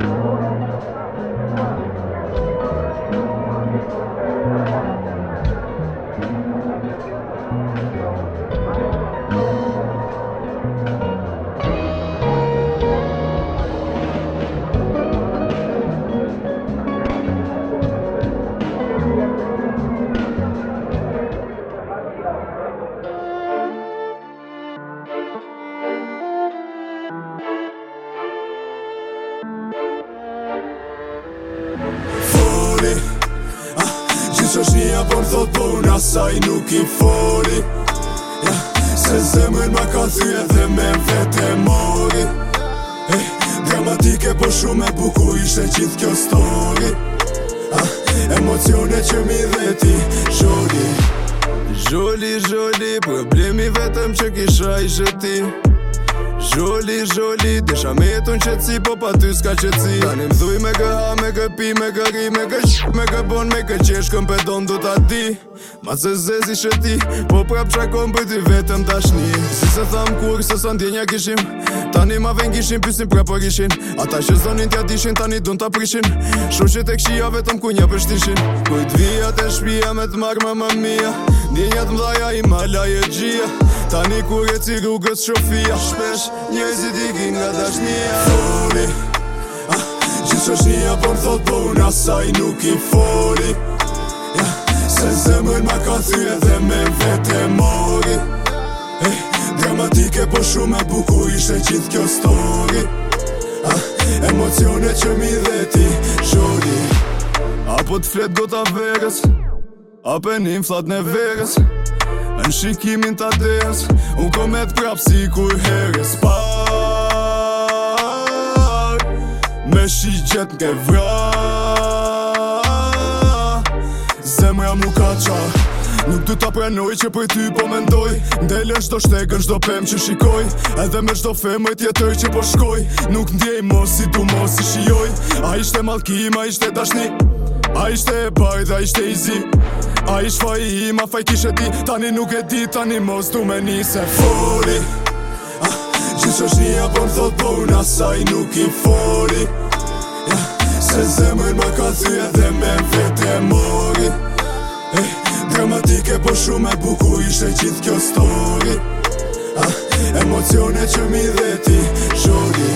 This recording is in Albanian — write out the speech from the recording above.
you mori ah, Gjithë që është një për thot bon po Asaj nuk i fori Se zemën ma ka thyre dhe me vete mori eh, Dramatike po shumë e buku ishte gjithë kjo story ah, Emocione që mi dhe ti shori Zholi, zholi, problemi vetëm që kisha i shëti Zholi, zholi, desha me jetun qëtësi, po pa ty s'ka qëtësi Ta një mdhuj me kë ha, me kë pi, me kë ri, me kë shk, me kë bon, me kë qesh, këm pedon du t'a di Ma se zezi ti po prap qa kom për ti vetëm t'ashni Si se tham kur, se sa ndjenja kishim, ta një ma vengishim, pysin praporishin Ata që zonin t'ja dishin, ta një dun t'a prishin, shushit të kshia vetëm ku një pështishin Kujt vijat e shpia me t'mar mama mia, ndjenjat mdhaja i malaj e gjia Tani kur e ci rrugës shofia, shpesh Njëzit i gjin nga dashnia Foli ah, Gjithë është një apo më thot bon Asaj nuk i foli Se zemër ma ka thyre dhe me vete mori eh, Dramatike po shumë e buku ishte gjithë kjo story ah, Emocione që mi dhe ti shori Apo të flet gota verës Ape një më thot në verës Në shikimin të adres, Unë komet prap si kur heres Par Me shi gjet nge vra Zemra mu ka qa Nuk du t'a prenoj që për ty po mendoj Ndele shdo shtegën shdo pem që shikoj Edhe me shdo femë e tjetër që po shkoj Nuk ndjej mos si du mos si shioj A ishte malkim, a ishte dashni A i shte e baj dhe a i shte i zim A i shfa i ima faj kishe ti Tani nuk e di, tani mos du me nise Fori ah, Gjithë që është një apo më thot bon po Asaj nuk i foli ah, Se zemër më ka thy e dhe me vete e mori eh, Dramatike po shumë e buku ishte gjithë kjo story ah, Emocione që mi dhe ti shori